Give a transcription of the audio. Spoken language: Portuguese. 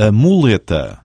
a muleta.